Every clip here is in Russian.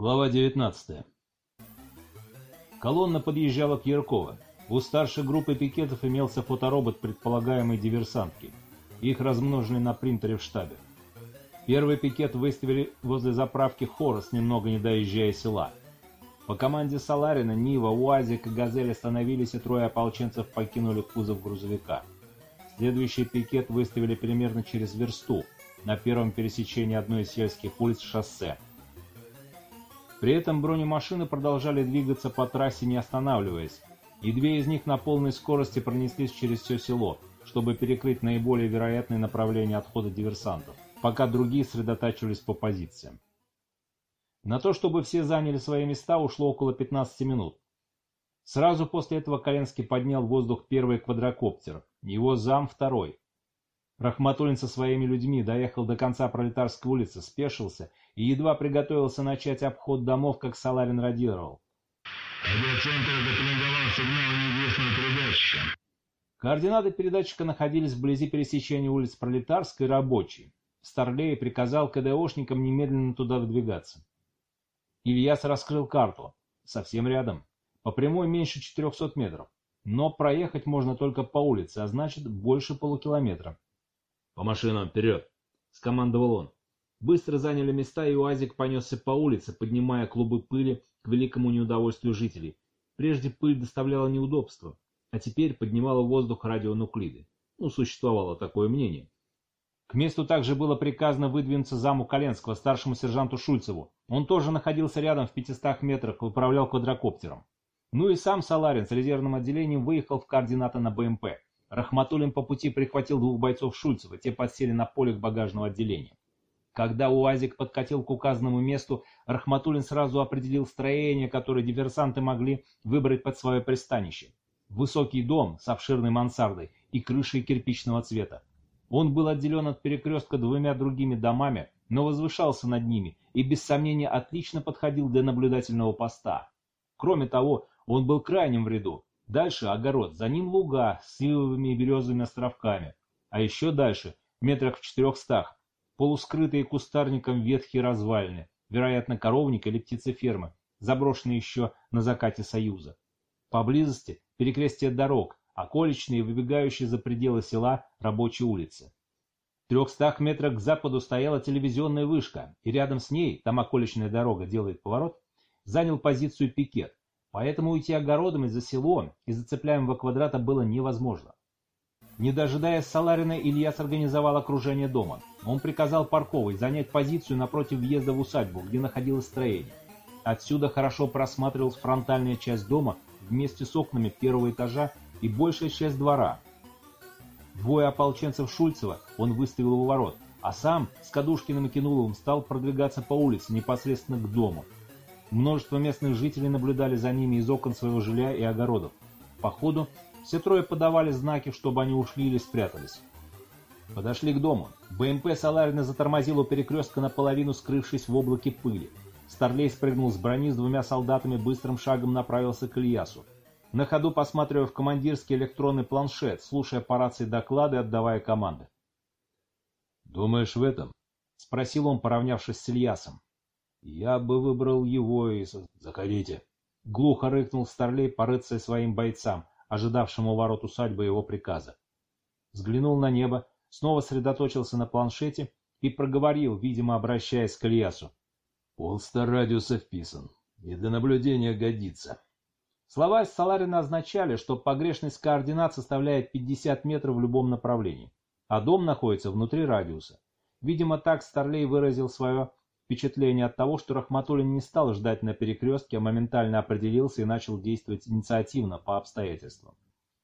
Глава 19. Колонна подъезжала к Ярково. У старшей группы пикетов имелся фоторобот предполагаемой диверсантки. Их размножили на принтере в штабе. Первый пикет выставили возле заправки Хорос, немного не доезжая села. По команде Саларина, Нива, УАЗик и Газель остановились, и трое ополченцев покинули кузов грузовика. Следующий пикет выставили примерно через версту, на первом пересечении одной из сельских улиц шоссе. При этом бронемашины продолжали двигаться по трассе, не останавливаясь, и две из них на полной скорости пронеслись через все село, чтобы перекрыть наиболее вероятные направления отхода диверсантов, пока другие сосредотачивались по позициям. На то, чтобы все заняли свои места, ушло около 15 минут. Сразу после этого Коленский поднял в воздух первый квадрокоптер, его зам второй. Рахматуллин со своими людьми доехал до конца Пролетарской улицы, спешился и едва приготовился начать обход домов, как Саларин радировал. Авиацентр запеленговал сигнал неизвестного передатчика. Координаты передатчика находились вблизи пересечения улиц Пролетарской и Рабочей. Старлей приказал КДОшникам немедленно туда выдвигаться. Ильяс раскрыл карту. Совсем рядом. По прямой меньше 400 метров. Но проехать можно только по улице, а значит больше полукилометра. «По машинам, вперед!» — скомандовал он. Быстро заняли места, и УАЗик понесся по улице, поднимая клубы пыли к великому неудовольствию жителей. Прежде пыль доставляла неудобства, а теперь поднимала в воздух радионуклиды. Ну, существовало такое мнение. К месту также было приказано выдвинуться заму Коленского, старшему сержанту Шульцеву. Он тоже находился рядом в 500 метрах и управлял квадрокоптером. Ну и сам Саларин с резервным отделением выехал в координаты на БМП. Рахматуллин по пути прихватил двух бойцов Шульцева, те подсели на поле к багажного отделения. Когда УАЗик подкатил к указанному месту, Рахматуллин сразу определил строение, которое диверсанты могли выбрать под свое пристанище. Высокий дом с обширной мансардой и крышей кирпичного цвета. Он был отделен от перекрестка двумя другими домами, но возвышался над ними и без сомнения отлично подходил для наблюдательного поста. Кроме того, он был крайним в ряду. Дальше огород, за ним луга с сливовыми и березовыми островками. А еще дальше, метрах в четырехстах, полускрытые кустарником ветхие развалины, вероятно, коровник или птицефермы, заброшенные еще на закате Союза. Поблизости перекрестие дорог, околичные, выбегающие за пределы села рабочей улицы. В трехстах метрах к западу стояла телевизионная вышка, и рядом с ней, там околичная дорога делает поворот, занял позицию пикет, поэтому уйти огородами за село из зацепляемого квадрата было невозможно. Не дожидаясь Саларина, Ильяс организовал окружение дома. Он приказал Парковой занять позицию напротив въезда в усадьбу, где находилось строение. Отсюда хорошо просматривалась фронтальная часть дома вместе с окнами первого этажа и большая часть двора. Двое ополченцев Шульцева он выставил у ворот, а сам с Кадушкиным и Кинуловым стал продвигаться по улице непосредственно к дому. Множество местных жителей наблюдали за ними из окон своего жилья и огородов. По ходу все трое подавали знаки, чтобы они ушли или спрятались. Подошли к дому. БМП Саларина затормозил у перекрестка наполовину, скрывшись в облаке пыли. Старлей спрыгнул с брони с двумя солдатами, быстрым шагом направился к Ильясу. На ходу посматривая в командирский электронный планшет, слушая по рации доклады, отдавая команды. «Думаешь в этом?» — спросил он, поравнявшись с Ильясом. «Я бы выбрал его и... Заходите!» Глухо рыкнул Старлей по рыцарь своим бойцам, ожидавшим у ворот усадьбы его приказа. Взглянул на небо, снова сосредоточился на планшете и проговорил, видимо, обращаясь к Ильясу. «Полста радиуса вписан, и для наблюдения годится». Слова Саларина означали, что погрешность координат составляет 50 метров в любом направлении, а дом находится внутри радиуса. Видимо, так Старлей выразил свое впечатление от того, что Рахматуллин не стал ждать на перекрестке, а моментально определился и начал действовать инициативно по обстоятельствам.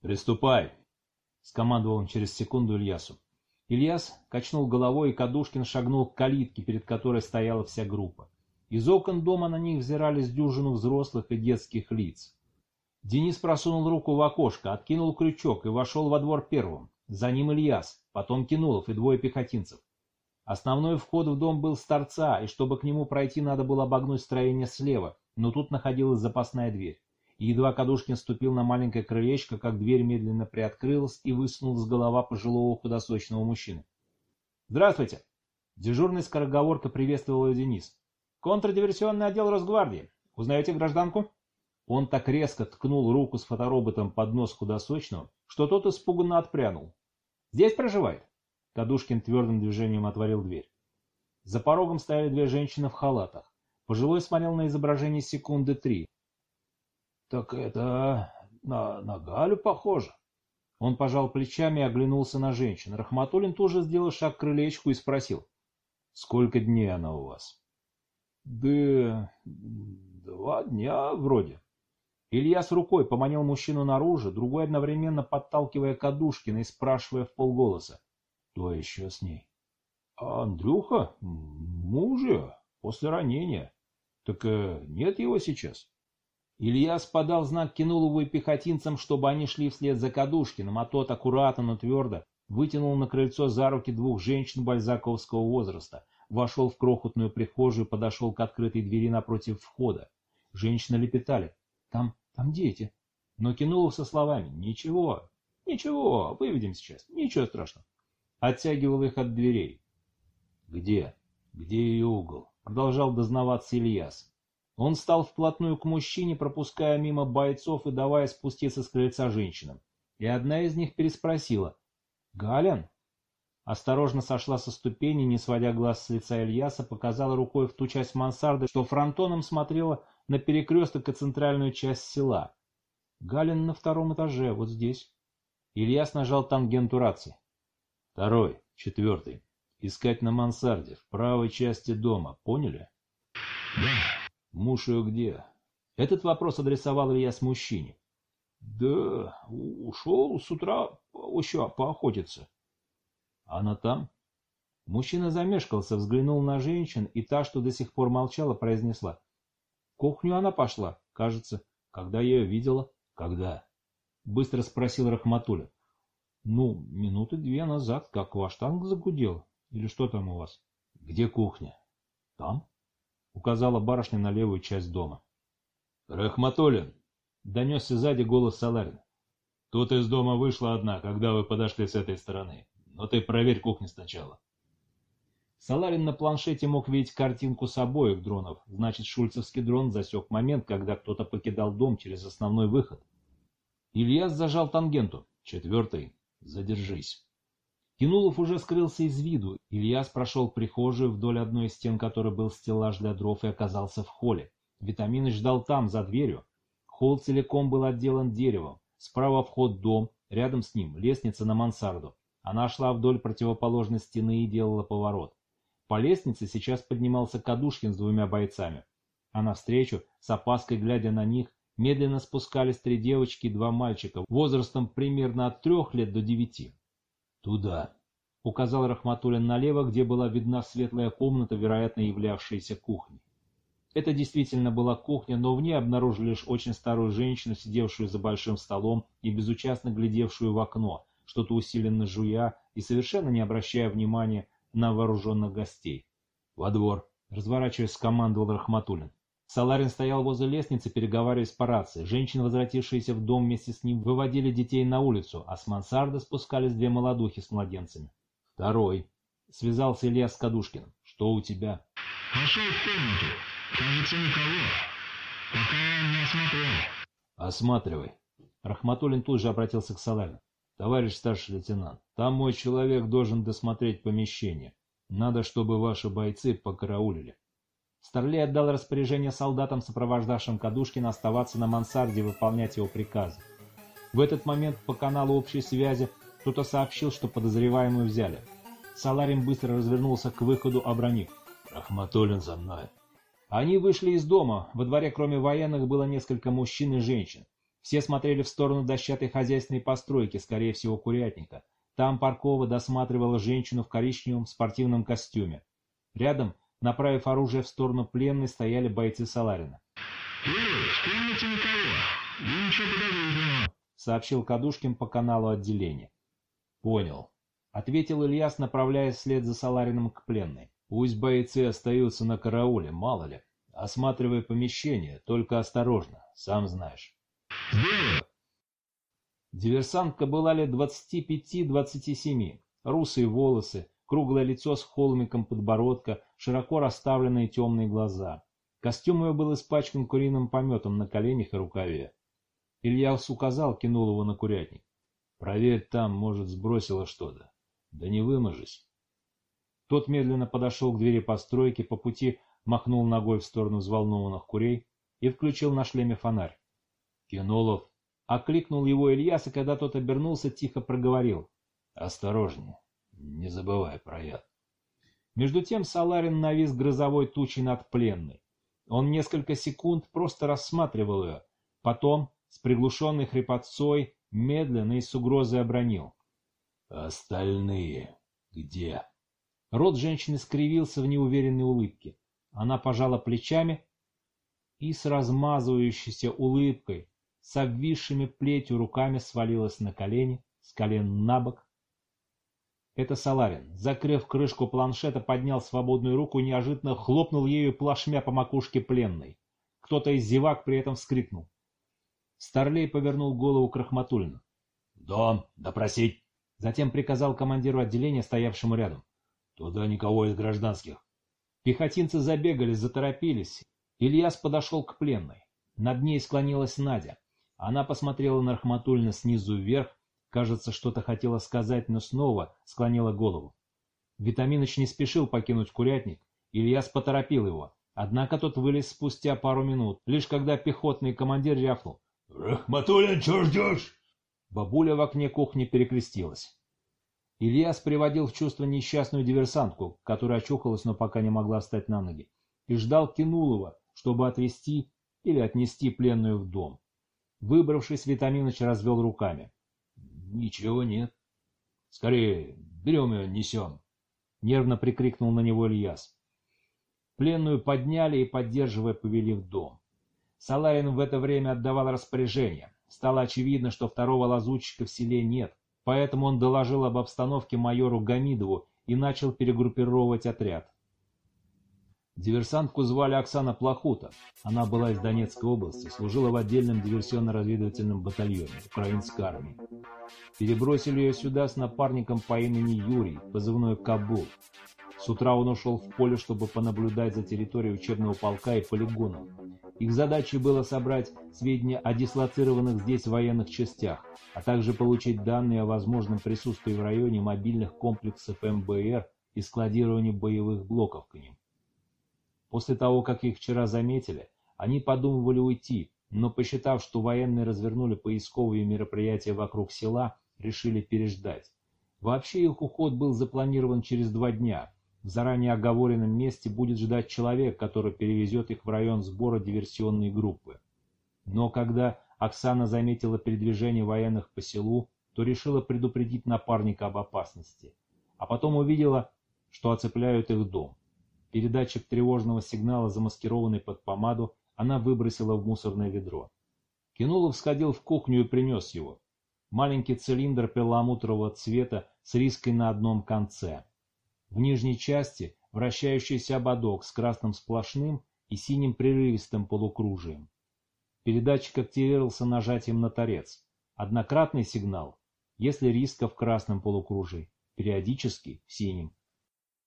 «Приступай!» — скомандовал он через секунду Ильясу. Ильяс качнул головой, и Кадушкин шагнул к калитке, перед которой стояла вся группа. Из окон дома на них взирались дюжину взрослых и детских лиц. Денис просунул руку в окошко, откинул крючок и вошел во двор первым. За ним Ильяс, потом Кинулов и двое пехотинцев. Основной вход в дом был с торца, и чтобы к нему пройти, надо было обогнуть строение слева, но тут находилась запасная дверь. И едва Кадушкин ступил на маленькое крылечко, как дверь медленно приоткрылась и высунулась голова пожилого худосочного мужчины. «Здравствуйте!» Дежурный скороговорка приветствовал Денис. Контрдиверсионный отдел Росгвардии. Узнаете гражданку?» Он так резко ткнул руку с фотороботом под нос худосочного, что тот испуганно отпрянул. «Здесь проживает?» Кадушкин твердым движением отворил дверь. За порогом стояли две женщины в халатах. Пожилой смотрел на изображение секунды три. «Так это на, на Галю похоже». Он пожал плечами и оглянулся на женщин. Рахматуллин тоже сделал шаг к крылечку и спросил. «Сколько дней она у вас?» «Да... два дня вроде». Илья с рукой поманил мужчину наружу, другой одновременно подталкивая Кадушкина и спрашивая в полголоса. «Кто еще с ней?» «А Андрюха? Мужа? После ранения. Так э, нет его сейчас?» Ильяс подал знак Кинулову и пехотинцам, чтобы они шли вслед за Кадушкиным, а тот аккуратно, но твердо вытянул на крыльцо за руки двух женщин бальзаковского возраста, вошел в крохотную прихожую подошел к открытой двери напротив входа. Женщины лепетали. «Там, там дети». Но Кинулов со словами «Ничего, ничего, выведем сейчас, ничего страшного». Оттягивал их от дверей. «Где? Где ее угол?» Продолжал дознаваться Ильяс. Он стал вплотную к мужчине, пропуская мимо бойцов и давая спуститься с крыльца женщинам. И одна из них переспросила. «Галян?» Осторожно сошла со ступени, не сводя глаз с лица Ильяса, показала рукой в ту часть мансарды, что фронтоном смотрела на перекресток и центральную часть села. «Галин на втором этаже, вот здесь». Ильяс нажал тангенту рации. «Второй, четвертый. Искать на мансарде, в правой части дома, поняли?» Да. Муж ее где? Этот вопрос адресовал я с мужчине. Да, ушел с утра еще поохотиться. Она там? Мужчина замешкался, взглянул на женщин, и та, что до сих пор молчала, произнесла. В кухню она пошла, кажется. Когда я ее видела? Когда? Быстро спросил Рахматуля. Ну, минуты две назад, как ваш танк загудел. Или что там у вас? Где кухня? Там? указала барышня на левую часть дома. «Рахматуллин!» — донесся сзади голос Саларина. «Тут из дома вышла одна, когда вы подошли с этой стороны. Но ты проверь кухню сначала». Саларин на планшете мог видеть картинку с обоих дронов, значит шульцевский дрон засек момент, когда кто-то покидал дом через основной выход. Ильяс зажал тангенту. Четвертый. Задержись. Кинулов уже скрылся из виду. Ильяс прошел прихожую, вдоль одной из стен которой был стеллаж для дров, и оказался в холле. Витаминыч ждал там, за дверью. Холл целиком был отделан деревом. Справа вход дом, рядом с ним лестница на мансарду. Она шла вдоль противоположной стены и делала поворот. По лестнице сейчас поднимался Кадушкин с двумя бойцами. А навстречу, с опаской глядя на них, медленно спускались три девочки и два мальчика, возрастом примерно от трех лет до девяти. «Туда», — указал Рахматуллин налево, где была видна светлая комната, вероятно, являвшаяся кухней. Это действительно была кухня, но в ней обнаружили лишь очень старую женщину, сидевшую за большим столом и безучастно глядевшую в окно, что-то усиленно жуя и совершенно не обращая внимания на вооруженных гостей. «Во двор!» — разворачиваясь, скомандовал Рахматуллин. Саларин стоял возле лестницы, переговариваясь по рации. Женщины, возвратившиеся в дом вместе с ним, выводили детей на улицу, а с мансарды спускались две молодухи с младенцами. Второй. Связался Илья с Кадушкиным. Что у тебя? Пошел в комнату. Кажется, никого. Пока не осмотрел. Осматривай. Рахматуллин тут же обратился к Саларину. Товарищ старший лейтенант, там мой человек должен досмотреть помещение. Надо, чтобы ваши бойцы покараулили. Старлей отдал распоряжение солдатам, сопровождавшим Кадушкина, оставаться на мансарде и выполнять его приказы. В этот момент по каналу общей связи кто-то сообщил, что подозреваемую взяли. Саларин быстро развернулся к выходу, обронив. «Рахматуллин за мной». Они вышли из дома. Во дворе, кроме военных, было несколько мужчин и женщин. Все смотрели в сторону дощатой хозяйственной постройки, скорее всего, курятника. Там Паркова досматривала женщину в коричневом спортивном костюме. Рядом Направив оружие в сторону пленной, стояли бойцы Саларина. «Юрий, в комнате никого. И ничего подозрительного», — сообщил Кадушкин по каналу отделения. «Понял», — ответил Ильяс, направляясь вслед за Саларином к пленной. «Пусть бойцы остаются на карауле, мало ли. Осматривай помещение, только осторожно, сам знаешь». «Сделаю». Диверсантка была лет двадцати пяти-двадцати семи. Русые волосы, круглое лицо с холмиком подбородка, широко расставленные темные глаза. Костюм ее был испачкан куриным пометом на коленях и рукаве. Ильяс указал, кинул его на курятник. «Проверь там, может, сбросило что-то. Да не выможись». Тот медленно подошел к двери постройки, по пути махнул ногой в сторону взволнованных курей и включил на шлеме фонарь. «Кинолов!» — окликнул его Ильяс, и когда тот обернулся, тихо проговорил. «Осторожнее, не забывай про яд». Между тем Саларин навис грозовой тучей над пленной. Он несколько секунд просто рассматривал ее, потом с приглушенной хрипотцой медленно и с угрозой обронил. «Остальные где?» Рот женщины скривился в неуверенной улыбке. Она пожала плечами и с размазывающейся улыбкой, с обвисшими плетью руками свалилась на колени, с колен на бок. Это Саларин, закрыв крышку планшета, поднял свободную руку и неожиданно хлопнул ею плашмя по макушке пленной. Кто-то из зевак при этом вскрикнул. Старлей повернул голову к Рахматуллину. «Дом, допросить!» Затем приказал командиру отделения, стоявшему рядом. «Туда никого из гражданских». Пехотинцы забегали, заторопились. Ильяс подошел к пленной. Над ней склонилась Надя. Она посмотрела на Рахматуллина снизу вверх, кажется, что-то хотела сказать, но снова склонила голову. Витаминыч не спешил покинуть курятник. Ильяс поторопил его. Однако тот вылез спустя пару минут, лишь когда пехотный командир рявкнул. «Рахматуллин, чего ждешь?» Бабуля в окне кухни перекрестилась. Ильяс приводил в чувство несчастную диверсантку, которая очухалась, но пока не могла встать на ноги, и ждал Кинулова, чтобы отвезти или отнести пленную в дом. Выбравшись, Витаминыч развел руками. «Ничего нет. Скорее, берем ее, несем!» Нервно прикрикнул на него Ильяс. Пленную подняли и, поддерживая, повели в дом. Саларин в это время отдавал распоряжение. Стало очевидно, что второго лазутчика в селе нет, поэтому он доложил об обстановке майору Гамидову и начал перегруппировывать отряд. Диверсантку звали Оксана Плохута. Она была из Донецкой области, служила в отдельном диверсионно-разведывательном батальоне украинской армии. Перебросили ее сюда с напарником по имени Юрий, позывной Кабул. С утра он ушел в поле, чтобы понаблюдать за территорией учебного полка и полигоном. Их задачей было собрать сведения о дислоцированных здесь военных частях, а также получить данные о возможном присутствии в районе мобильных комплексов МБР и складировании боевых блоков к ним. После того, как их вчера заметили, они подумывали уйти, но посчитав, что военные развернули поисковые мероприятия вокруг села, решили переждать. Вообще их уход был запланирован через два дня, в заранее оговоренном месте будет ждать человек, который перевезет их в район сбора диверсионной группы. Но когда Оксана заметила передвижение военных по селу, то решила предупредить напарника об опасности. А потом увидела, что оцепляют их дом. Передатчик тревожного сигнала, замаскированный под помаду, она выбросила в мусорное ведро. Кинулов сходил в кухню и принес его. Маленький цилиндр перламутрового цвета с риской на одном конце. В нижней части вращающийся ободок с красным сплошным и синим прерывистым полукружием. Передатчик активировался нажатием на торец. Однократный сигнал, если риска в красном полукружии, периодически в синем.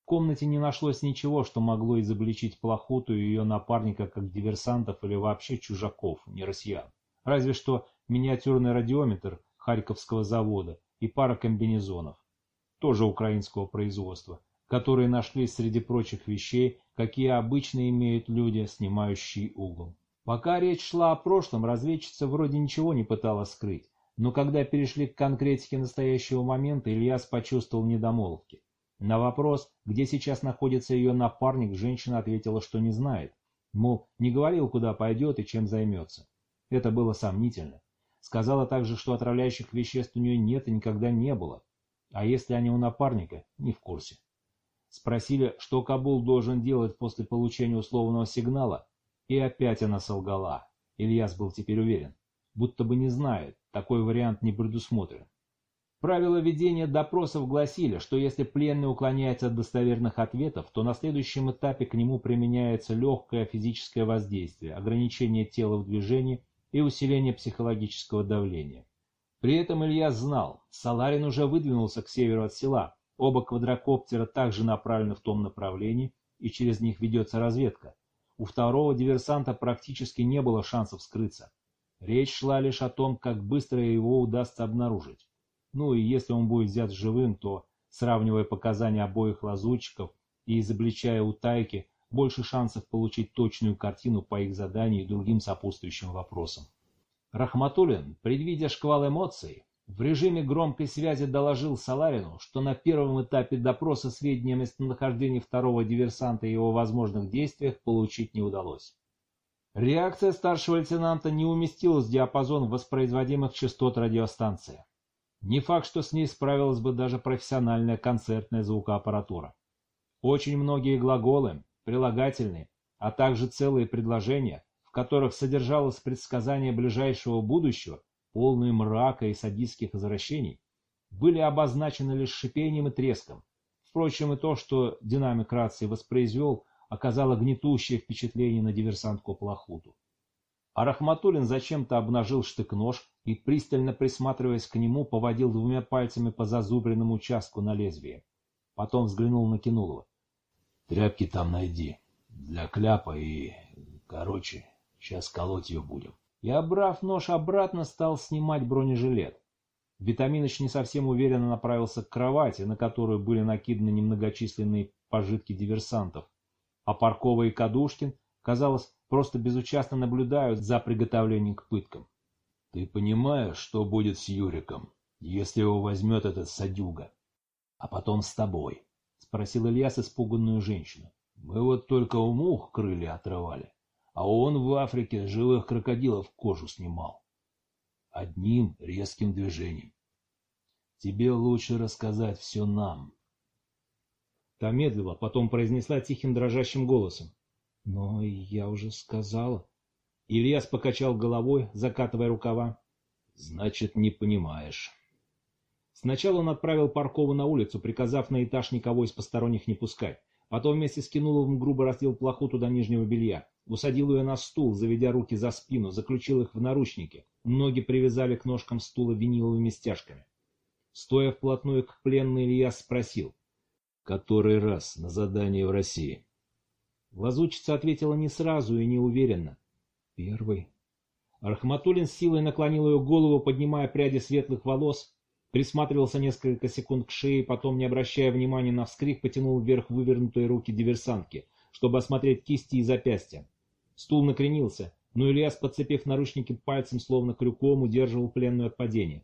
Комнате не нашлось ничего, что могло изобличить Плохоту и ее напарника как диверсантов или вообще чужаков, не россиян. Разве что миниатюрный радиометр Харьковского завода и пара комбинезонов, тоже украинского производства, которые нашлись среди прочих вещей, какие обычно имеют люди, снимающие угол. Пока речь шла о прошлом, разведчица вроде ничего не пыталась скрыть, но когда перешли к конкретике настоящего момента, Ильяс почувствовал недомолвки. На вопрос, где сейчас находится ее напарник, женщина ответила, что не знает. Мол, не говорил, куда пойдет и чем займется. Это было сомнительно. Сказала также, что отравляющих веществ у нее нет и никогда не было. А если они у напарника, не в курсе. Спросили, что Кабул должен делать после получения условного сигнала, и опять она солгала. Ильяс был теперь уверен, будто бы не знает, такой вариант не предусмотрен. Правила ведения допросов гласили, что если пленный уклоняется от достоверных ответов, то на следующем этапе к нему применяется легкое физическое воздействие, ограничение тела в движении и усиление психологического давления. При этом Ильяс знал, Саларин уже выдвинулся к северу от села, Оба квадрокоптера также направлены в том направлении, и через них ведется разведка. У второго диверсанта практически не было шансов скрыться. Речь шла лишь о том, как быстро его удастся обнаружить. Ну и если он будет взят живым, то, сравнивая показания обоих лазутчиков и изобличая утайки, больше шансов получить точную картину по их заданию и другим сопутствующим вопросам. Рахматуллин, предвидя шквал эмоций, в режиме громкой связи доложил Саларину, что на первом этапе допроса сведения о местонахождении второго диверсанта и его возможных действиях получить не удалось. Реакция старшего лейтенанта не уместилась в диапазон воспроизводимых частот радиостанции. Не факт, что с ней справилась бы даже профессиональная концертная звукоаппаратура. Очень многие глаголы, прилагательные, а также целые предложения, в которых содержалось предсказание ближайшего будущего, полные мрака и садистских извращений, были обозначены лишь шипением и треском. Впрочем, и то, что динамик рации воспроизвел, оказало гнетущее впечатление на диверсантку Плохуту. А Рахматуллин зачем-то обнажил штык-нож и, пристально присматриваясь к нему, поводил двумя пальцами по зазубренному участку на лезвие. Потом взглянул на Кинулова. «Тряпки там найди. Для кляпа и... Короче, сейчас колоть ее будем» и, обрав нож обратно, стал снимать бронежилет. Витаминыч не совсем уверенно направился к кровати, на которую были накиданы немногочисленные пожитки диверсантов, а Паркова и Кадушкин, казалось, просто безучастно наблюдают за приготовлением к пыткам. — Ты понимаешь, что будет с Юриком, если его возьмет этот садюга? — А потом с тобой, — спросил Ильяс испуганную женщину. — Мы вот только у мух крылья отрывали а он в Африке живых крокодилов кожу снимал. Одним резким движением. Тебе лучше рассказать все нам. Та медлила, потом произнесла тихим дрожащим голосом. Но я уже сказала. Ильяс покачал головой, закатывая рукава. Значит, не понимаешь. Сначала он отправил Паркова на улицу, приказав на этаж никого из посторонних не пускать. Потом вместе с Кинуловым грубо раздел плоху туда нижнего белья. Усадил ее на стул, заведя руки за спину, заключил их в наручники. Ноги привязали к ножкам стула виниловыми стяжками. Стоя вплотную к пленной, Ильяс спросил. «Который раз на задании в России?» Лазучица ответила не сразу и неуверенно. «Первый». Архматулин с силой наклонил ее голову, поднимая пряди светлых волос, присматривался несколько секунд к шее, потом, не обращая внимания на вскрик, потянул вверх вывернутые руки диверсантки, чтобы осмотреть кисти и запястья. Стул накренился, но Ильяс, подцепив наручники пальцем, словно крюком, удерживал пленную от падения.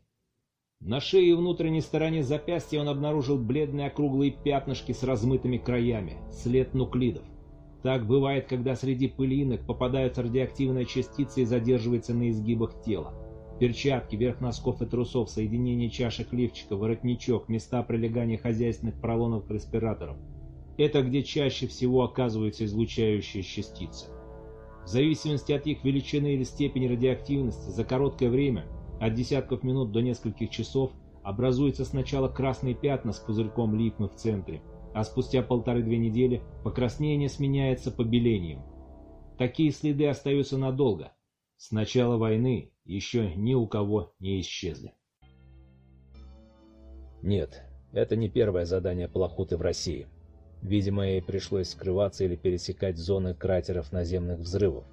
На шее и внутренней стороне запястья он обнаружил бледные округлые пятнышки с размытыми краями, след нуклидов. Так бывает, когда среди пылинок попадаются радиоактивные частицы и задерживаются на изгибах тела. Перчатки, верх носков и трусов, соединение чашек лифчика, воротничок, места прилегания хозяйственных пролонов к респираторам. Это где чаще всего оказываются излучающие частицы. В зависимости от их величины или степени радиоактивности, за короткое время, от десятков минут до нескольких часов, образуются сначала красные пятна с пузырьком липмы в центре, а спустя полторы-две недели покраснение сменяется побелением. Такие следы остаются надолго. С начала войны еще ни у кого не исчезли. Нет, это не первое задание Плохуты в России. Видимо, ей пришлось скрываться или пересекать зоны кратеров наземных взрывов.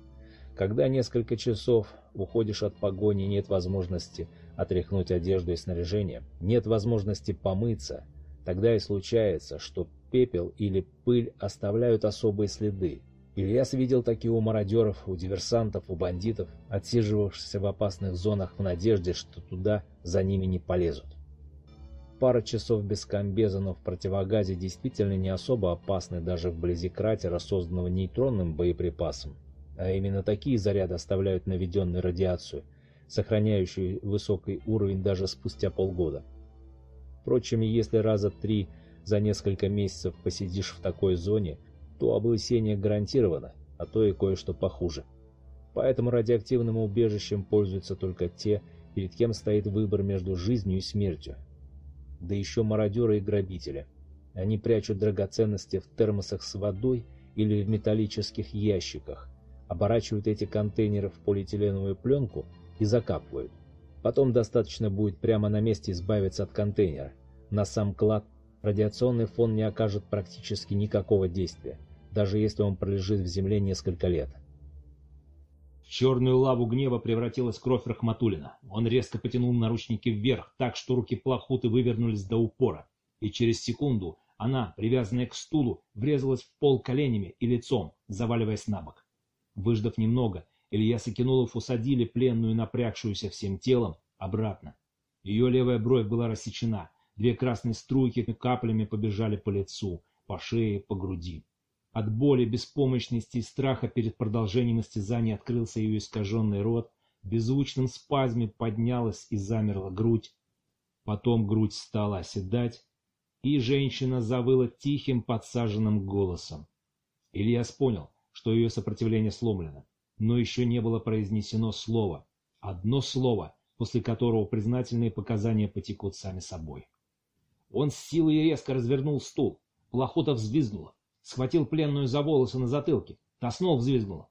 Когда несколько часов уходишь от погони, нет возможности отряхнуть одежду и снаряжение, нет возможности помыться, тогда и случается, что пепел или пыль оставляют особые следы. Ильяс видел такие у мародеров, у диверсантов, у бандитов, отсиживавшихся в опасных зонах в надежде, что туда за ними не полезут. Пара часов без комбеза, но в противогазе действительно не особо опасны даже вблизи кратера, созданного нейтронным боеприпасом. А именно такие заряды оставляют наведенную радиацию, сохраняющую высокий уровень даже спустя полгода. Впрочем, если раза три за несколько месяцев посидишь в такой зоне, то облысение гарантировано, а то и кое-что похуже. Поэтому радиоактивным убежищем пользуются только те, перед кем стоит выбор между жизнью и смертью, да еще мародеры и грабители. Они прячут драгоценности в термосах с водой или в металлических ящиках, оборачивают эти контейнеры в полиэтиленовую пленку и закапывают. Потом достаточно будет прямо на месте избавиться от контейнера. На сам клад радиационный фон не окажет практически никакого действия, даже если он пролежит в земле несколько лет. В черную лаву гнева превратилась кровь Рахматулина. Он резко потянул наручники вверх, так что руки плохуты вывернулись до упора. И через секунду она, привязанная к стулу, врезалась в пол коленями и лицом, заваливаясь на бок. Выждав немного, Ильяс и Кинулов усадили пленную, напрягшуюся всем телом, обратно. Ее левая бровь была рассечена, две красные струйки каплями побежали по лицу, по шее, по груди. От боли, беспомощности и страха перед продолжением истязаний открылся ее искаженный рот, в беззвучном спазме поднялась и замерла грудь. Потом грудь стала оседать, и женщина завыла тихим подсаженным голосом. Ильяс понял, что ее сопротивление сломлено, но еще не было произнесено слово. Одно слово, после которого признательные показания потекут сами собой. Он с силой резко развернул стул. Плохота взвизгнула. Схватил пленную за волосы на затылке. Та снова взвизгнула.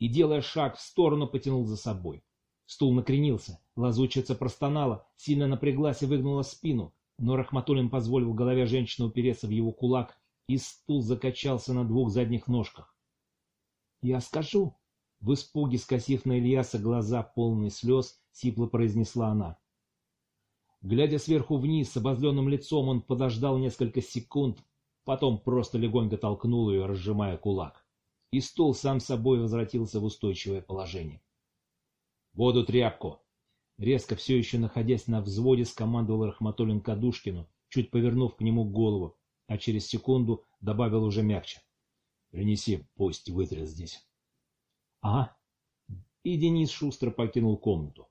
И, делая шаг в сторону, потянул за собой. Стул накренился. Лазучица простонала, сильно напряглась и выгнула спину. Но Рахматуллин позволил голове женщины упереться в его кулак, и стул закачался на двух задних ножках. «Я скажу!» В испуге, скосив на Ильяса глаза, полные слез, сипло произнесла она. Глядя сверху вниз, с обозленным лицом, он подождал несколько секунд, потом просто легонько толкнул ее, разжимая кулак. И стул сам собой возвратился в устойчивое положение. «Воду тряпку!» Резко, все еще находясь на взводе, скомандовал Рахматуллин Кадушкину, чуть повернув к нему голову, а через секунду добавил уже мягче. «Принеси, пусть вытрет здесь». «Ага». И Денис шустро покинул комнату.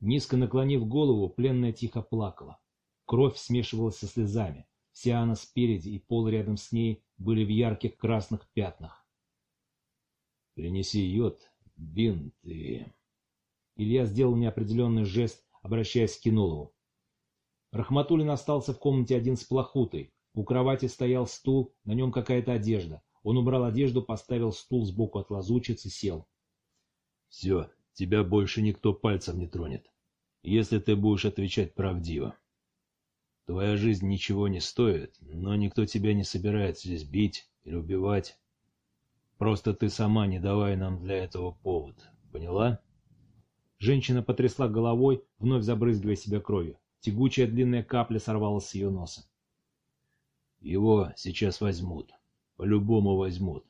Низко наклонив голову, пленная тихо плакала. Кровь смешивалась со слезами. Вся она спереди и пол рядом с ней были в ярких красных пятнах. «Принеси йод, бинт и...» Илья сделал неопределенный жест, обращаясь к Кинолову. Рахматуллин остался в комнате один с плохутой. У кровати стоял стул, на нем какая-то одежда. Он убрал одежду, поставил стул сбоку от лазучицы, сел. «Все, тебя больше никто пальцем не тронет, если ты будешь отвечать правдиво. Твоя жизнь ничего не стоит, но никто тебя не собирается здесь бить или убивать. Просто ты сама не давай нам для этого повод. Поняла?» Женщина потрясла головой, вновь забрызгивая себя кровью. Тягучая длинная капля сорвалась с ее носа. «Его сейчас возьмут. По-любому возьмут.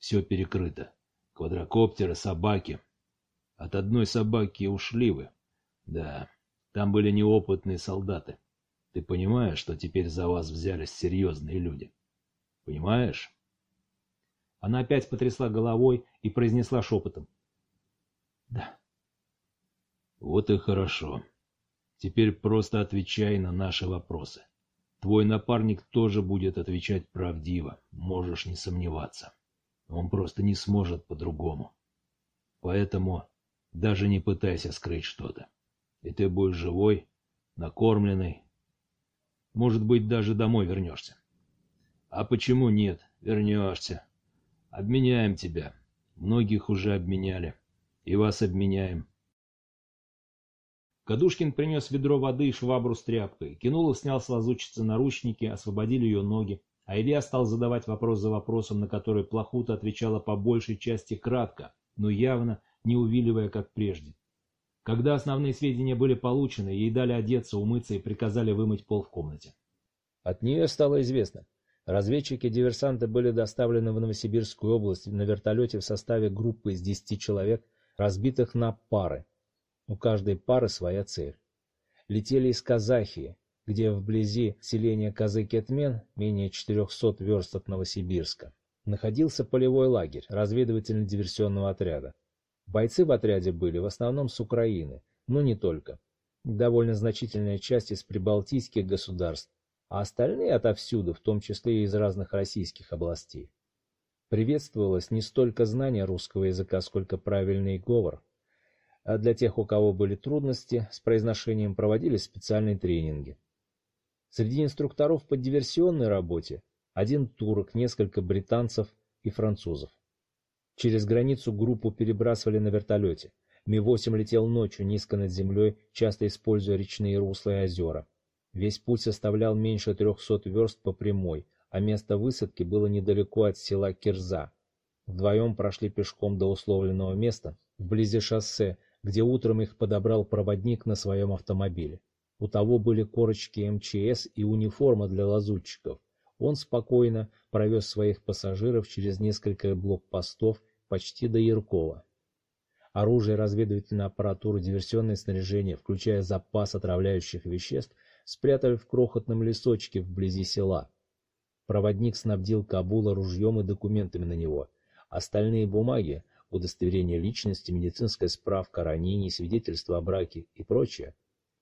Все перекрыто. Квадрокоптеры, собаки. От одной собаки ушли вы. Да, там были неопытные солдаты. Ты понимаешь, что теперь за вас взялись серьезные люди? Понимаешь? Она опять потрясла головой и произнесла шепотом. Да. Вот и хорошо. Теперь просто отвечай на наши вопросы. Твой напарник тоже будет отвечать правдиво, можешь не сомневаться. Он просто не сможет по-другому. Поэтому даже не пытайся скрыть что-то. И ты будешь живой, накормленный. Может быть, даже домой вернешься. А почему нет? Вернешься. Обменяем тебя. Многих уже обменяли. И вас обменяем. Кадушкин принес ведро воды и швабру с тряпкой. Кинулов снял с лазучицы наручники, освободили ее ноги. А Илья стал задавать вопрос за вопросом, на который Плохута отвечала по большей части кратко, но явно не увиливая, как прежде. Когда основные сведения были получены, ей дали одеться, умыться и приказали вымыть пол в комнате. От нее стало известно. Разведчики-диверсанты были доставлены в Новосибирскую область на вертолете в составе группы из 10 человек, разбитых на пары, у каждой пары своя цель. Летели из Казахии, где вблизи селения Казы-Кетмен, менее 400 верст от Новосибирска, находился полевой лагерь разведывательно-диверсионного отряда. Бойцы в отряде были в основном с Украины, но не только. Довольно значительная часть из прибалтийских государств, а остальные отовсюду, в том числе и из разных российских областей. Приветствовалось не столько знание русского языка, сколько правильный говор, а для тех, у кого были трудности с произношением, проводились специальные тренинги. Среди инструкторов по диверсионной работе один турок, несколько британцев и французов. Через границу группу перебрасывали на вертолете. Ми-8 летел ночью низко над землей, часто используя речные русла и озера. Весь путь составлял меньше трехсот верст по прямой, а место высадки было недалеко от села Кирза. Вдвоем прошли пешком до условленного места, вблизи шоссе, где утром их подобрал проводник на своем автомобиле. У того были корочки МЧС и униформа для лазутчиков. Он спокойно провез своих пассажиров через несколько блокпостов почти до Яркова. Оружие, разведывательная аппаратура, диверсионное снаряжение, включая запас отравляющих веществ, спрятали в крохотном лесочке вблизи села. Проводник снабдил Кабула ружьем и документами на него. Остальные бумаги, удостоверение личности, медицинская справка о ранении, свидетельство о браке и прочее,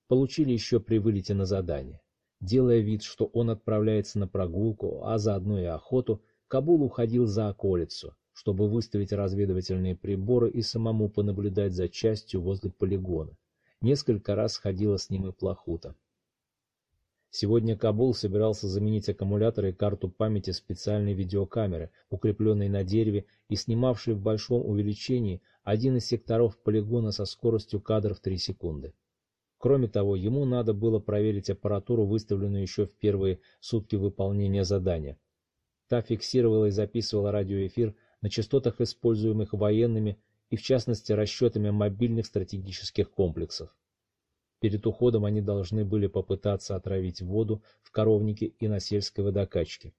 получили еще при вылете на задание. Делая вид, что он отправляется на прогулку, а заодно и охоту, Кабул уходил за околицу, чтобы выставить разведывательные приборы и самому понаблюдать за частью возле полигона. Несколько раз ходила с ним и Плохута. Сегодня Кабул собирался заменить аккумуляторы и карту памяти специальной видеокамеры, укрепленной на дереве и снимавшей в большом увеличении один из секторов полигона со скоростью кадров 3 секунды. Кроме того, ему надо было проверить аппаратуру, выставленную еще в первые сутки выполнения задания. Та фиксировала и записывала радиоэфир на частотах, используемых военными и в частности расчетами мобильных стратегических комплексов. Перед уходом они должны были попытаться отравить воду в коровнике и на сельской водокачке.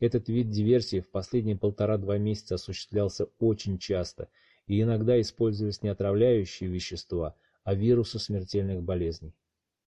Этот вид диверсии в последние полтора-два месяца осуществлялся очень часто, и иногда использовались не отравляющие вещества, а вирусы смертельных болезней.